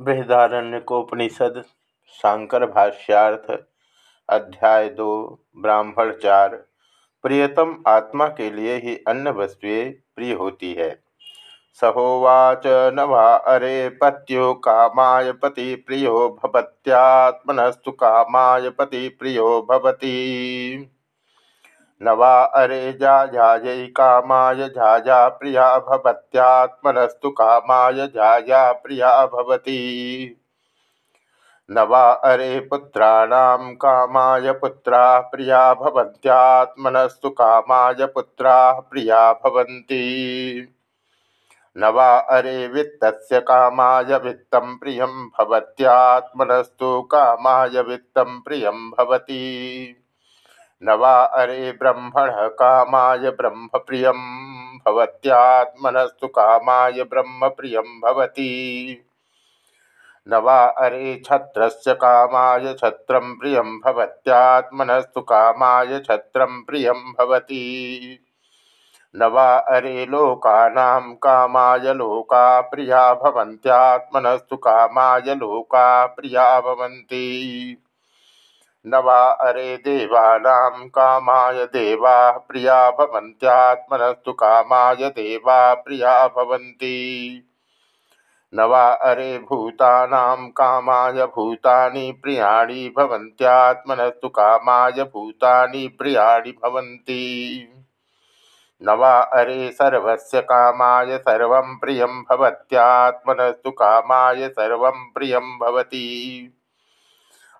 बृहदारण्यकोपनिषद शांकर भाष्यार्थ अध्याय दो ब्राह्मण चार प्रियतम आत्मा के लिए ही अन्य वस्तुएँ प्रिय होती है। सहोवाच नवा अरे पत्यो कामाय पति प्रियो भवत्यात्मनस्तु कामाय पति प्रियो भवती। न वा अरे जायायै कामाय झाया प्रिया भवत्यात्मनस्तु कामाय झाया प्रिया भवती। न वा अरे पुत्राणां कामाय, पुत्रा प्रिया भवत्यात्मनस्तु कामाय, पुत्रा प्रिया भवन्ति। न वा अरे वित्तस्य कामाय, वित्तं प्रियं भवत्यात्मनस्तु कामाय, वित्तं प्रियं भवति। न वा अरे ब्रह्मण कामाय ब्रह्म प्रिय भवत्यात्मनस्तु कामाय ब्रह्म प्रिय भवति। न अरे छत्रस्य कामाय छत्रं प्रिय भवत्यात्मनस्तु कामाय छत्रं प्रिय भवति। न अरे लोकानां कामाय लोका प्रिया भवन्त्यात्मनस्तु कामाय लोका प्रिया भवन्ति। न वा अरे देवानां कामाय देवा प्रिया भवन्त्यात्मनस्तु कामाय देवा प्रिया भवन्ति। न वा अरे भूतानां कामाय भूतानि प्रियाणि भवन्त्यात्मनस्तु कामाय भूतानि प्रियाणि भवन्ति। न वा अरे सर्वस्य कामाय सर्वं प्रियं भवत्यात्मनस्तु कामाय सर्वं प्रियं भवति।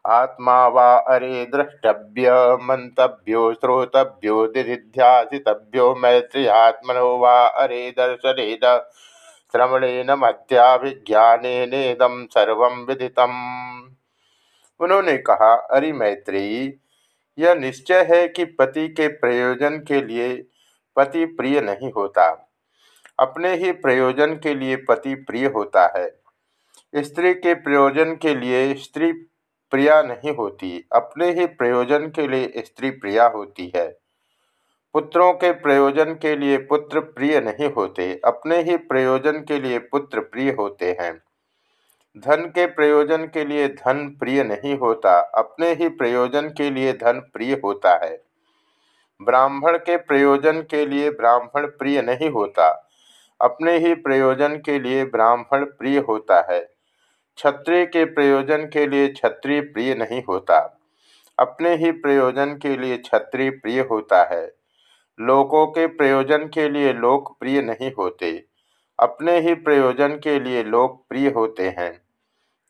आत्मा वा अरे द्रष्टव्य, मंतव्यो, श्रोतव्यो, दिधिध्यासितव्यो, मैत्रियात्मनो वा अरे दर्शन श्रवणेन मत्याभिज्ञानेदम सर्व विदितम। उन्होंने कहा, अरे मैत्री, यह निश्चय है कि पति के प्रयोजन के लिए पति प्रिय नहीं होता। अपने ही प्रयोजन के लिए पति प्रिय होता है। स्त्री के प्रयोजन के लिए स्त्री प्रिया नहीं होती, अपने ही प्रयोजन के लिए स्त्री प्रिया होती है। पुत्रों के प्रयोजन के लिए पुत्र प्रिय नहीं होते, अपने ही प्रयोजन के लिए पुत्र प्रिय होते हैं। धन के प्रयोजन के लिए धन प्रिय नहीं होता, अपने ही प्रयोजन के लिए धन प्रिय होता है। ब्राह्मण के प्रयोजन के लिए ब्राह्मण प्रिय नहीं होता, अपने ही प्रयोजन के लिए ब्राह्मण प्रिय होता है। क्षत्रिय के प्रयोजन के लिए क्षत्रिय प्रिय नहीं होता। अपने ही प्रयोजन के लिए क्षत्रिय प्रिय होता है। लोकों के प्रयोजन के लिए लोक प्रिय नहीं होते। अपने ही प्रयोजन के लिए लोक प्रिय होते हैं।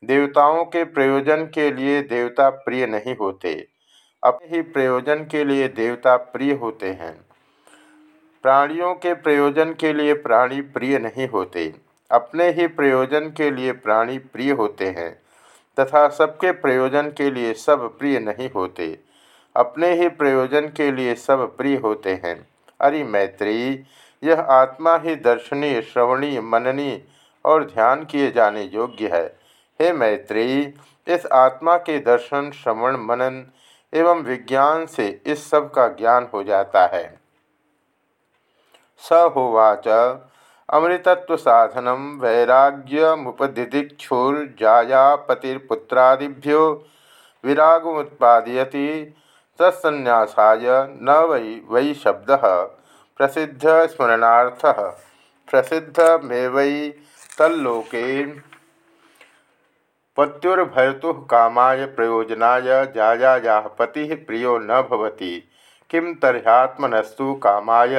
देवताओं के प्रयोजन के लिए देवता प्रिय नहीं होते। अपने ही प्रयोजन के लिए देवता प्रिय होते हैं। प्राणियों के प्रयोजन के लिए प्राणी प्रिय नहीं होते। अपने ही प्रयोजन के लिए प्राणी प्रिय होते हैं, तथा सबके प्रयोजन के लिए सब प्रिय नहीं होते। अपने ही प्रयोजन के लिए सब प्रिय होते हैं। अरे मैत्रेयी यह आत्मा ही दर्शनीय, श्रवणीय, मननीय और ध्यान किए जाने योग्य है। हे मैत्रेयी इस आत्मा के दर्शन, श्रवण, मनन एवं विज्ञान से इस सब का ज्ञान हो जाता है। स होवाच अमृतत्व साधनम वैराग्यमुपदिदिक्षुर्जायापतिर्पुत्रादिभ्यो विरागमुत्पादयति। तत्सन्यासाय न वै वै शब्द प्रसिद्ध स्मरणार्थ प्रसिद्ध मे वै तल्लोके पत्युर्भर्तु कामाय प्रयोजनाय जाया पति प्रियो न भवति। किं तर्ह्यात्मनस्तु कामाय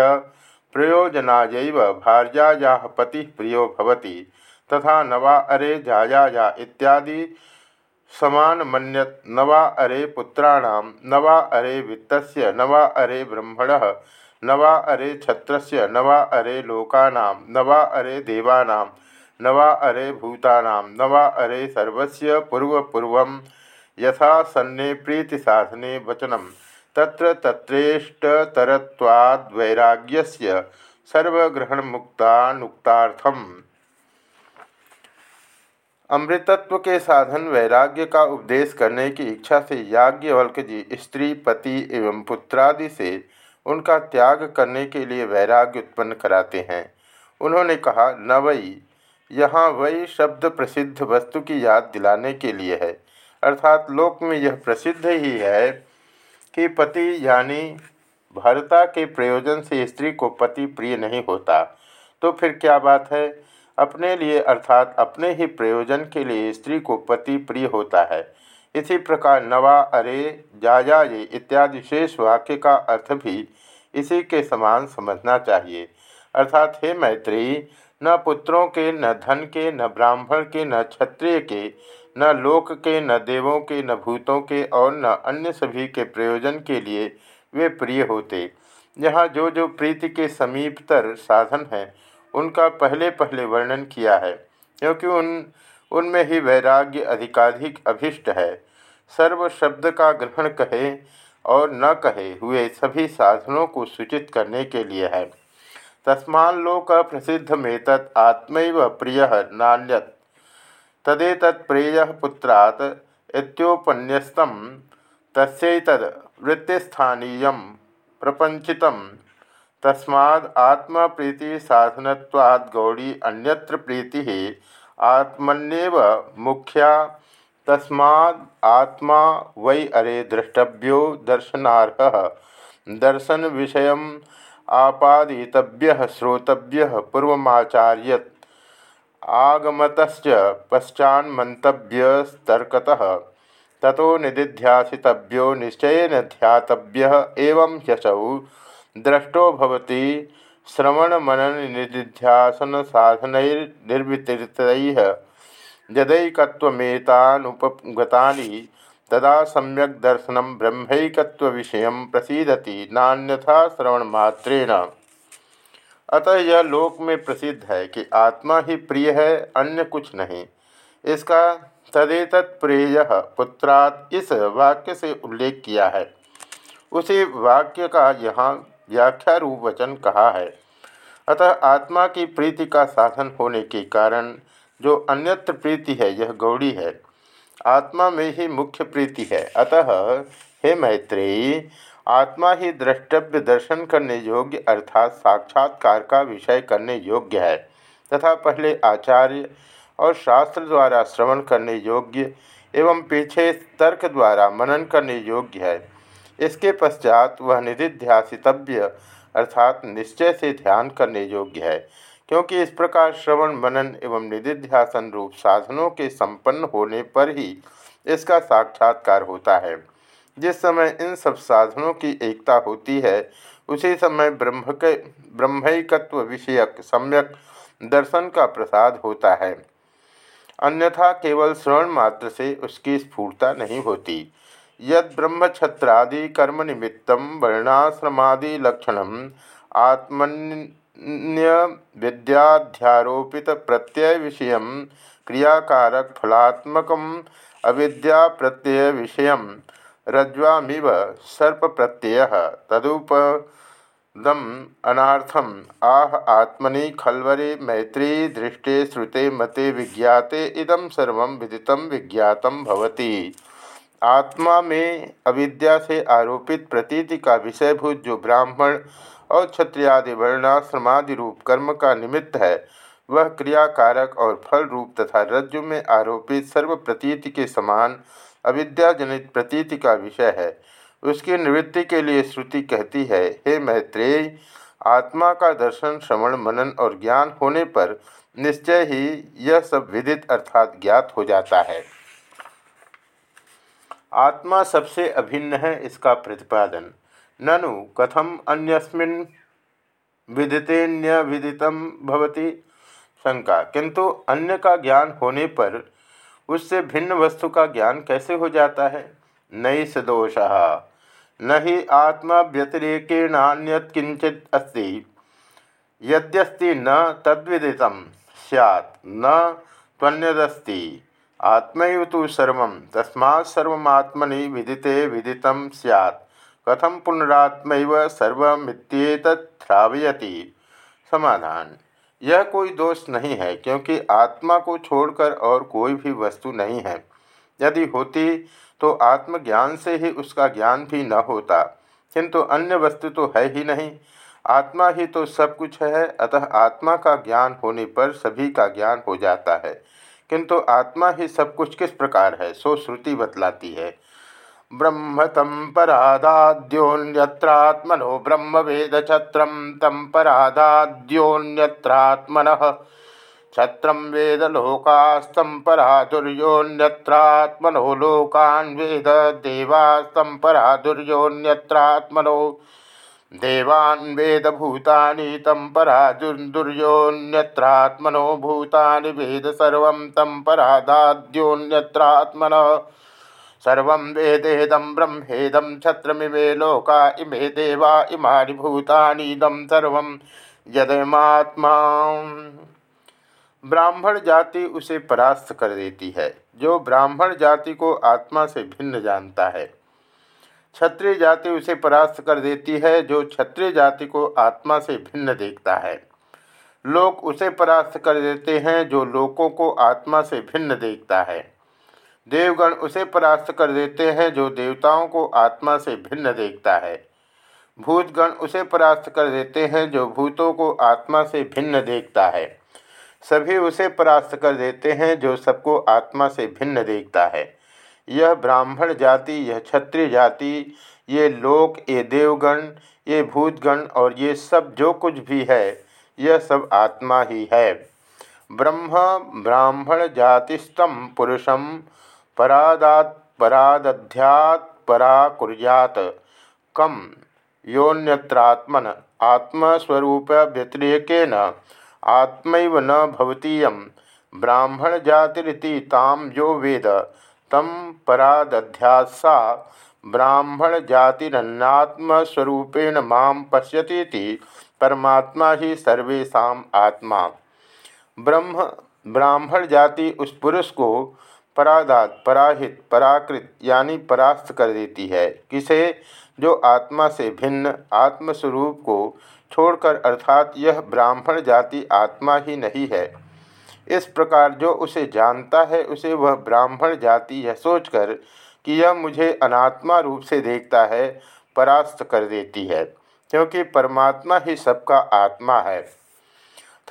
प्रयोजनायैव भार्यायाः पति प्रियो भवति, तथा नवा अरे जायाया इत्यादि समान मन्यत नवा अरे पुत्राणां नवा अरे वित्तस्य नवा अरे ब्रह्मण नवा अरे छत्रस्य नवा अरे लोकानां नवा अरे देवानां नवा अरे भूतानां नवा अरे सर्वस्य पूर्वपूर्वं यथा सन्ने प्रीतिसाधने वचनम्। तत्र तत्रेष्टतरत्वाद्वैराग्यस्य सर्वग्रहणमुक्तानुक्तार्थम। अमृतत्व के साधन वैराग्य का उपदेश करने की इच्छा से याज्ञवल्क जी, स्त्री, पति एवं पुत्रादि से उनका त्याग करने के लिए वैराग्य उत्पन्न कराते हैं। उन्होंने कहा, न वही यहाँ वही शब्द प्रसिद्ध वस्तु की याद दिलाने के लिए है। अर्थात लोक में यह प्रसिद्ध ही है। कि पति यानी भरता के प्रयोजन से स्त्री को पति प्रिय नहीं होता। तो फिर क्या बात है? अपने लिए अर्थात अपने ही प्रयोजन के लिए स्त्री को पति प्रिय होता है। इसी प्रकार नवा, अरे, जाया, ये इत्यादि शेष वाक्य का अर्थ भी इसी के समान समझना चाहिए। अर्थात, हे मैत्री, न पुत्रों के, न धन के, न ब्राह्मण के, न क्षत्रिय के न लोक के, न देवों के, न भूतों के और न अन्य सभी के प्रयोजन के लिए वे प्रिय होते। यहाँ जो जो प्रीति के समीपतर साधन हैं, उनका पहले पहले वर्णन किया है, क्योंकि उन, उनमें ही वैराग्य अधिकाधिक अभिष्ट है। सर्व शब्द का ग्रहण कहे और न कहे हुए सभी साधनों को सूचित करने के लिए है। तस्मालोक प्रसिद्धमेत आत्म प्रिय नान्यत। तदेतत्प्रेय पुत्रात् इत्योपन्यस्तम तस्यैतद वृत्तिस्थानीय प्रपंचितम तस्माद् आत्मा प्रीति साधनत्वाद् गौड़ी अन्यत्र प्रीति, आत्मन्यव मुख्या। तस्माद् आत्मा वै अरे द्रष्टव्यो दर्शनार्ह। दर्शन विषय आपादितव्य, श्रोतव्य पूर्वमाचार्य आगमत पश्चान्मंतव्यस्तर्कतः ततो निदिध्यासितव्यो निश्चयन ध्यातव्य एवं ह्यसौ। द्रष्टो भवति श्रवण मनन निधिध्यासन साधनैर्निर्वितरितैः यदैकत्वमेतानुपगतानि तदा सम्यक दर्शन ब्रह्मैकत्व विषय प्रसिदति, नान्यथा श्रवणमात्रेण। अतः यह लोक में प्रसिद्ध है कि आत्मा ही प्रिय है, अन्य कुछ नहीं। इसका तदेत प्रेय पुत्रात इस वाक्य से उल्लेख किया है। उसी वाक्य का यहाँ व्याख्या रूप वचन कहा है। अतः आत्मा की प्रीति का साधन होने के कारण जो अन्यत्र प्रीति है, यह गौड़ी है। आत्मा में ही मुख्य प्रीति है। अतः हे मैत्रेयी आत्मा ही द्रष्टव्य दर्शन करने योग्य अर्थात साक्षात्कार का विषय करने योग्य है, तथा पहले आचार्य और शास्त्र द्वारा श्रवण करने योग्य एवं पीछे तर्क द्वारा मनन करने योग्य है। इसके पश्चात वह निधिध्यासितव्य अर्थात निश्चय से ध्यान करने योग्य है, क्योंकि इस प्रकार श्रवण, मनन एवं निधिध्यासन रूप साधनों के संपन्न होने पर ही इसका साक्षात्कार होता है। जिस समय इन सब साधनों की एकता होती है, उसी समय ब्रह्म के ब्रह्मकत्व विषयक सम्यक दर्शन का प्रसाद होता है। अन्यथा केवल श्रवण मात्र से उसकी स्फूर्ता नहीं होती। यद ब्रह्मछत्रादि कर्म निमित्त वर्णाश्रमादि लक्षण आत्मन्य विद्याध्यारोपित प्रत्यय विषय क्रियाकारक फलात्मक अविद्या प्रत्यय विषय रज्वामिव सर्प प्रत्यय तदुपदम अनाथम आह, आत्मनि खलवरे मैत्री दृष्टे श्रुते मते विज्ञाते इदम सर्व विदितम विज्ञात भवति। आत्मा में अविद्या से आरोपित प्रतीति का विषयभूत जो ब्राह्मण और क्षत्रियादि वर्णाश्रमादि रूप कर्म का निमित्त है, वह क्रियाकारक और फल रूप तथा रज्जु में आरोपित सर्व प्रतीति के समान अविद्याजनित प्रतीति का विषय है। उसकी निवृत्ति के लिए श्रुति कहती है, हे मैत्रेय, आत्मा का दर्शन, श्रवण, मनन और ज्ञान होने पर निश्चय ही यह सब विदित अर्थात ज्ञात हो जाता है। आत्मा सबसे अभिन्न है इसका प्रतिपादन। ननु कथम अन्यस्मिन् विदितेन्य विदितम भवति शंका। किंतु अन्य का ज्ञान होने पर उससे भिन्न वस्तु का ज्ञान कैसे हो जाता है? नई सदोष। न ही आत्मा व्यतिरेकेणान्यत किंचित अस्ति। यद्यस्ति न तद्विदित सैत् न त्वन्यदस्ति। आत्मैव तो सर्व तस्मात् सर्वमात्मनि विदिते विदित सैत् कथम पुनरात्मैव सर्वमित्येतत्थ्रावयति समाधान। यह कोई दोष नहीं है, क्योंकि आत्मा को छोड़कर और कोई भी वस्तु नहीं है। यदि होती तो आत्मज्ञान से ही उसका ज्ञान भी न होता। किंतु अन्य वस्तु तो है ही नहीं। आत्मा ही तो सब कुछ है, अतः आत्मा का ज्ञान होने पर सभी का ज्ञान हो जाता है। किंतु आत्मा ही सब कुछ किस प्रकार है, सो श्रुति बतलाती है। ब्रह्म तम परादाद्योन्यत्रात्मनो ब्रह्म वेद छत्रम तम परादाद्योन्यत्रात्मन। छत्रम वेद लोकास्तम पराधुर्योन्यत्रात्मनो लोकान् वेद देवास्तम पराधुर्योन्यत्रात्मनो देवान् वेद भूतानि तम पराधुर्योन्यत्रात्मनो भूतानि वेद सर्व तम परादाद्योन्यत्रात्मन। सर्व वेदेदम ब्रह्मेदम छत्रमिमे लोका इमे देवा इमा भूतानीदम सर्व यदमात्मा ब्राह्मण जाति उसे परास्त कर देती है, जो ब्राह्मण जाति को आत्मा से भिन्न जानता है। क्षत्रिय जाति उसे परास्त कर देती है, जो क्षत्रिय जाति को आत्मा से भिन्न देखता है। लोक उसे परास्त कर देते हैं, जो लोकों को आत्मा से भिन्न देखता है। देवगण उसे परास्त कर देते हैं, जो देवताओं को आत्मा से भिन्न देखता है। भूतगण उसे परास्त कर देते हैं, जो भूतों को आत्मा से भिन्न देखता है। सभी उसे परास्त कर देते हैं, जो सबको आत्मा से भिन्न देखता है। यह ब्राह्मण जाति, यह क्षत्रिय जाति, ये लोक, ये देवगण, ये भूतगण और ये सब जो कुछ भी है, यह सब आत्मा ही है। ब्रह्म ब्राह्मण जातिस्तम पुरुषम परादात परा कम योन्यत्रात्मन आत्मस्वरूप व्यतिरेकेन आत्मैव न भवतीयं ब्राह्मण जातिरिति ताम यो वेद। तम परादध्यासा ब्राह्मण जातिरन्नात्मस्वरूपेण माम पश्यती परमात्मा ही सर्वेशा आत्मा। ब्रह्म ब्राह्मण जाति उस पुरुष को परादात पराहित, पराकृत यानी परास्त कर देती है। किसे? जो आत्मा से भिन्न आत्मस्वरूप को छोड़कर अर्थात यह ब्राह्मण जाति आत्मा ही नहीं है। इस प्रकार जो उसे जानता है, उसे वह ब्राह्मण जाति यह सोचकर कि यह मुझे अनात्मा रूप से देखता है, परास्त कर देती है, क्योंकि परमात्मा ही सबका आत्मा है।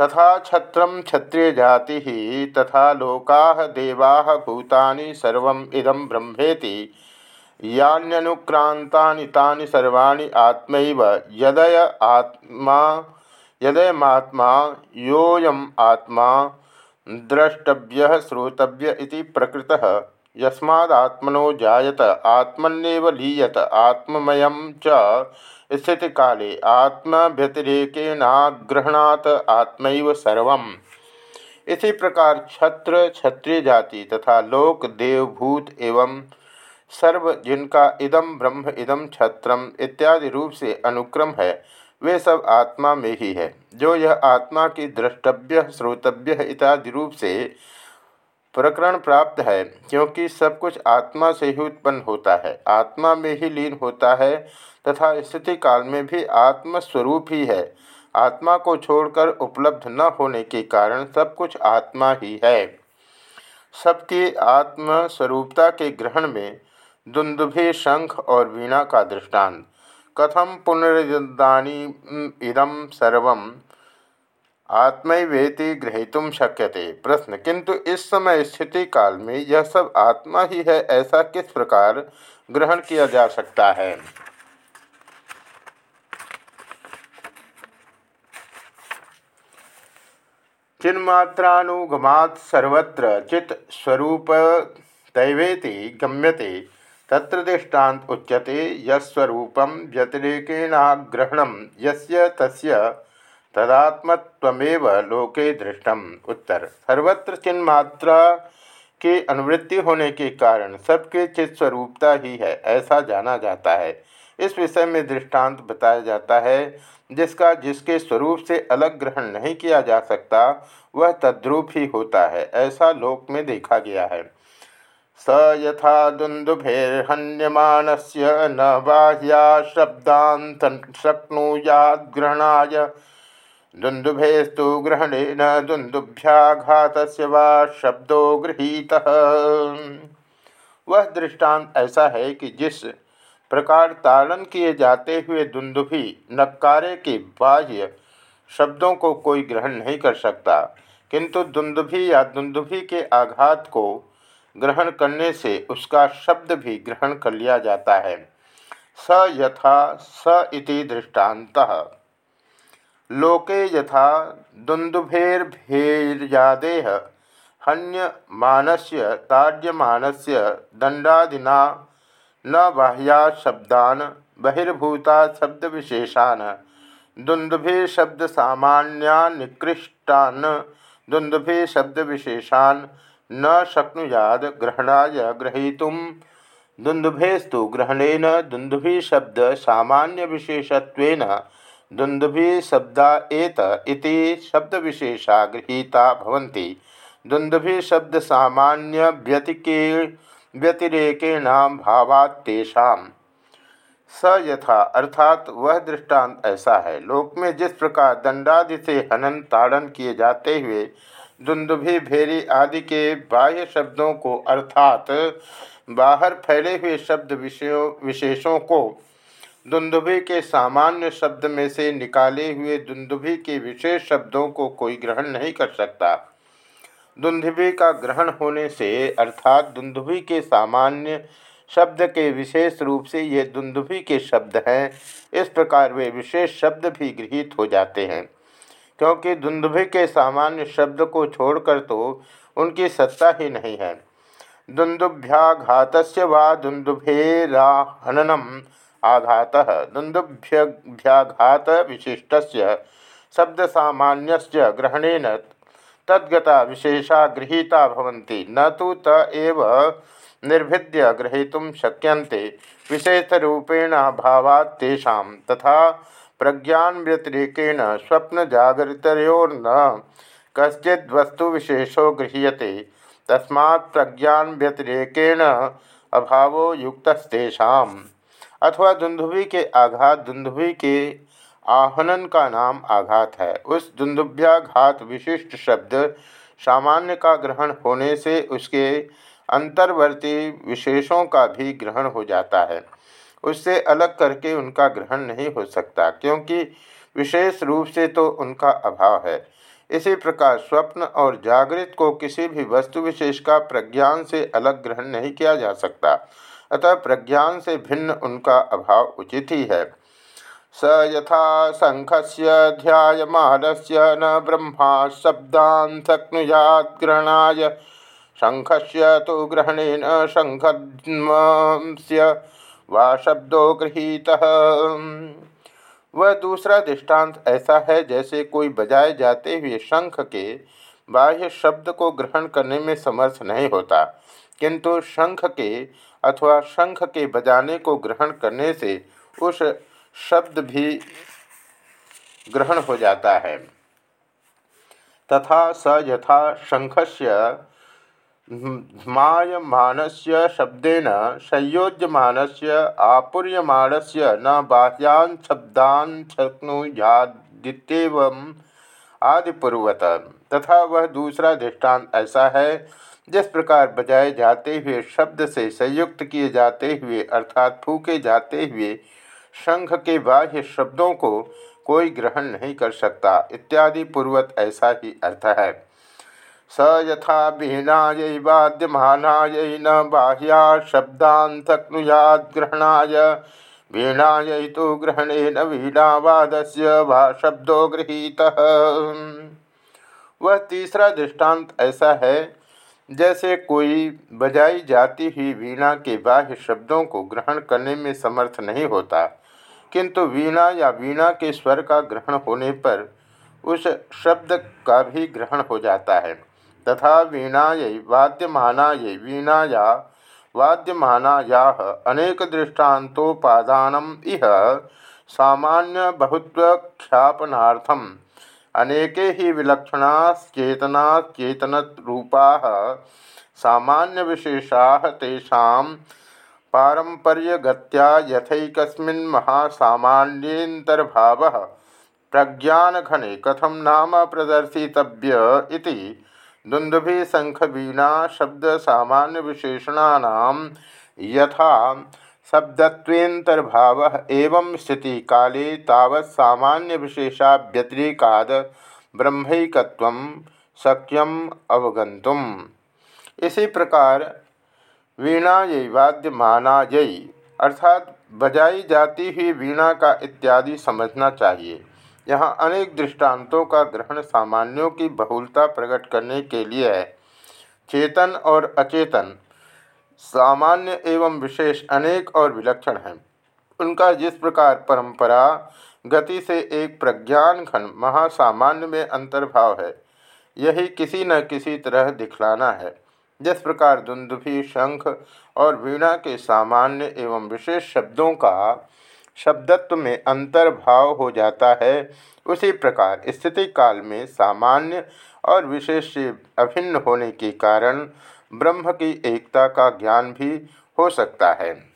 तथा छत्र क्षत्रिय जाति, तथा लोका देवा भूतानि सर्व इदम ब्रह्मेति। यान्यनुक्रांतानि तानि सर्वाणि आत्मैव। यदय आत्मा, यदयमात्मा, योऽयम् आत्मा, द्रष्टव्य श्रोतव्य इति प्रकृतः। यस्मात्मनो जायत आत्मन्येव लीयत, आत्ममय च स्थिति काले। आत्मव्यतिरेकेनाग्रहणात् आत्मैव सर्वम्। इसी प्रकार छत्र क्षत्रिय जाति तथा लोक देवभूत एवं सर्व जिनका इदम ब्रह्म इदम छत्रम इत्यादि रूप से अनुक्रम है, वे सब आत्मा में ही है। जो यह आत्मा की द्रष्टव्य, श्रोतव्य इत्यादि रूप से प्रकरण प्राप्त है, क्योंकि सब कुछ आत्मा से ही उत्पन्न होता है। आत्मा में ही लीन होता है तथा स्थिति काल में भी आत्मस्वरूप ही है। आत्मा को छोड़कर उपलब्ध न होने के कारण सब कुछ आत्मा ही है। सबकी आत्मस्वरूपता के ग्रहण में दुंदुभि शंख और वीणा का दृष्टांत। कथम पुनरुदानी इदम सर्व आत्मवेति ग्रहीतुम शक्यते। प्रश्न, किंतु इस समय स्थिति काल में यह सब आत्मा ही है ऐसा किस प्रकार ग्रहण किया जा सकता है? चिन्मात्रानुगमात् सर्वत्र चित स्वरूप दैवेति गम्यते, तत्र दृष्टांत उच्यते यस्वरूपं व्यतिरेकेणाग्रहणं, यस्य तस्य तदात्मत्वमेव लोके दृष्टम। उत्तर। सर्वत्र चिन्मात्रा के अनुवृत्ति होने के कारण सबके चित स्वरूपता ही है, ऐसा जाना जाता है। इस विषय में दृष्टांत बताया जाता है, जिसका, जिसके स्वरूप से अलग ग्रहण नहीं किया जा सकता, वह तद्रूप ही होता है, ऐसा लोक में देखा गया है। स यथा दुंदुभेर्हन्यमान से न बाह्या शब्दांत शक्नुयाग्रहणाय दुंदुभेस्तु ग्रहणेन दुंदुभ्याघात वा शब्दों गृहीत। वह दृष्टांत ऐसा है कि जिस प्रकार ताड़न किए जाते हुए दुंदुभि नक्कारे के बाह्य शब्दों को कोई ग्रहण नहीं कर सकता, किंतु दुंदुभि या दुंदुभि के आघात को ग्रहण करने से उसका शब्द भी ग्रहण कर लिया जाता है। स यथा स इति दृष्टांत लोके यथा दुंदुभेर्भेर्यादेह हन्यमानस्य, ताड्यमानस्य दंडादिना न बाह्या शब्दान बहिर्भूता शब्द विशेषान दुंदुभे शब्द सामान्यान दुंदुभे शब्द विशेषान न शक्नुयाद ग्रहणाय ग्रहीतुम। दुंदुभेस्तु ग्रहणेन दुंदुभि शब्द सामान्य विशेषत्वेन दुंदुभि शब्दा एत इति शब्द विशेषा गृहीता भवन्ति। दुंदुभि शब्द सामान्य व्यतिके व्यतिरेकेणाम भावात्तेषाम स यथा, अर्थात वह दृष्टांत ऐसा है। लोक में जिस प्रकार दंडादि से हनन ताड़न किए जाते हुए दुंदुभि भेरी आदि के बाह्य शब्दों को अर्थात बाहर फैले हुए शब्द विषयों विशेषों को दुंदुभि के सामान्य शब्द में से निकाले हुए दुंदुभि के विशेष शब्दों को कोई ग्रहण नहीं कर सकता। दुंदुभि का ग्रहण होने से, अर्थात दुंदुभि के सामान्य शब्द के विशेष रूप से ये दुंदुभि के शब्द हैं, इस प्रकार वे विशेष शब्द भी गृहित हो जाते हैं। क्योंकि दुंदुभि के सामान्य शब्द को छोड़कर तो उनकी सत्ता ही नहीं है। दुंदुभ्याघात व दुंदुभेराहननम आघात दुंदुभ्याघात विशिष्ट शब्द सामान्य ग्रहणेन तद्गता विशेषा गृहीता न तो त एव निर्भिद्य ग्रहीतुं शक्यन्ते। विशेषरूपेण तथा प्रज्ञान व्यतिरेकेण स्वप्न जागृतयोर्न कश्चिद् वस्तुविशेषो गृह्यते। तस्मा प्रज्ञान व्यतिरेकेण अभावो युक्तस्तेषाम्। अथवा दुंदुभि के आघात, दुंदुभि के आहनन का नाम आघात है। उस दुंदुभ्याघात विशिष्ट शब्द सामान्य का ग्रहण होने से उसके अंतर्वर्ती विशेषों का भी ग्रहण हो जाता है। उससे अलग करके उनका ग्रहण नहीं हो सकता, क्योंकि विशेष रूप से तो उनका अभाव है। इसी प्रकार स्वप्न और जागृत को किसी भी वस्तु विशेष का प्रज्ञान से अलग ग्रहण नहीं किया जा सकता। अतः प्रज्ञान से भिन्न उनका अभाव उचित ही है। स यथा शंख से ध्यान से न ब्रह्मा शब्दान शक्नुयात ग्रहणाय शंख से तो ग्रहणेन शंख से वा शब्दों गृहीत। वह दूसरा दृष्टांत ऐसा है जैसे कोई बजाए जाते हुए शंख के बाह्य शब्द को ग्रहण करने में समर्थ नहीं होता, किंतु शंख के अथवा शंख के बजाने को ग्रहण करने से उस शब्द भी ग्रहण हो जाता है। तथा स यथा शंख से शंखस्य मायमानस्य शब्देन संयोज्यमानस्य आपूर्यमाणस्य न बाह्यान् शब्दान् शक्नुयादित्येवम् आदिपूर्वत। तथा वह दूसरा दृष्टांत ऐसा है जिस प्रकार बजाए जाते हुए, शब्द से संयुक्त किए जाते हुए, अर्थात फूके जाते हुए, शंख के बाह्य शब्दों को कोई ग्रहण नहीं कर सकता। इत्यादि पूर्वत ऐसा ही अर्थ है। स यथा वीणायै वाद्यमानायै न बाह्या शब्दान् ग्रहणाय। वीणायै तो ग्रहणेन वीणावादस्य वा शब्दो गृहीतः। वह तीसरा दृष्टांत ऐसा है जैसे कोई बजाई जाती ही वीणा के बाह्य शब्दों को ग्रहण करने में समर्थ नहीं होता, किंतु वीणा या वीणा के स्वर का ग्रहण होने पर उस शब्द का भी ग्रहण हो जाता है। तथा वीणायै वाद्यमानायै वीणाया, वाद्यमानाया अनेक दृष्टान्तोपादानम इह सामान्य बहुत्वख्यापनार्थम। अनेके ही विलक्षणा चेतन रूपा सामान्य विशेषा तेषा पारंपर्यगत्या यथकस्मिन् महासामान्येन्तर्भावः प्रज्ञानघने कथम नाम प्रदर्शितव्य शब्द सामान्य विशेषणा यथा शब्दत्वेन्तर्भाव एवं स्थिति काले तावत् सामान्य विशेषाव्यतिरेकाद ब्रह्मैकत्व शक्यम अवगंतुम इसी प्रकार वीणा वीणायै वाद्यमानायै अर्थात बजाई जाती हुई वीणा का इत्यादि समझना चाहिए। यहाँ अनेक दृष्टांतों का ग्रहण सामान्यों की बहुलता प्रकट करने के लिए है। चेतन और अचेतन सामान्य एवं विशेष अनेक और विलक्षण हैं। उनका जिस प्रकार परंपरा, गति से एक प्रज्ञान घन महासामान्य में अंतर्भाव है, यही किसी न किसी तरह दिखलाना है। जिस प्रकार दुंदुभि, शंख और वीणा के सामान्य एवं विशेष शब्दों का शब्दत्व में अंतर्भाव हो जाता है, उसी प्रकार स्थिति काल में सामान्य और विशेष से अभिन्न होने के कारण ब्रह्म की एकता का ज्ञान भी हो सकता है।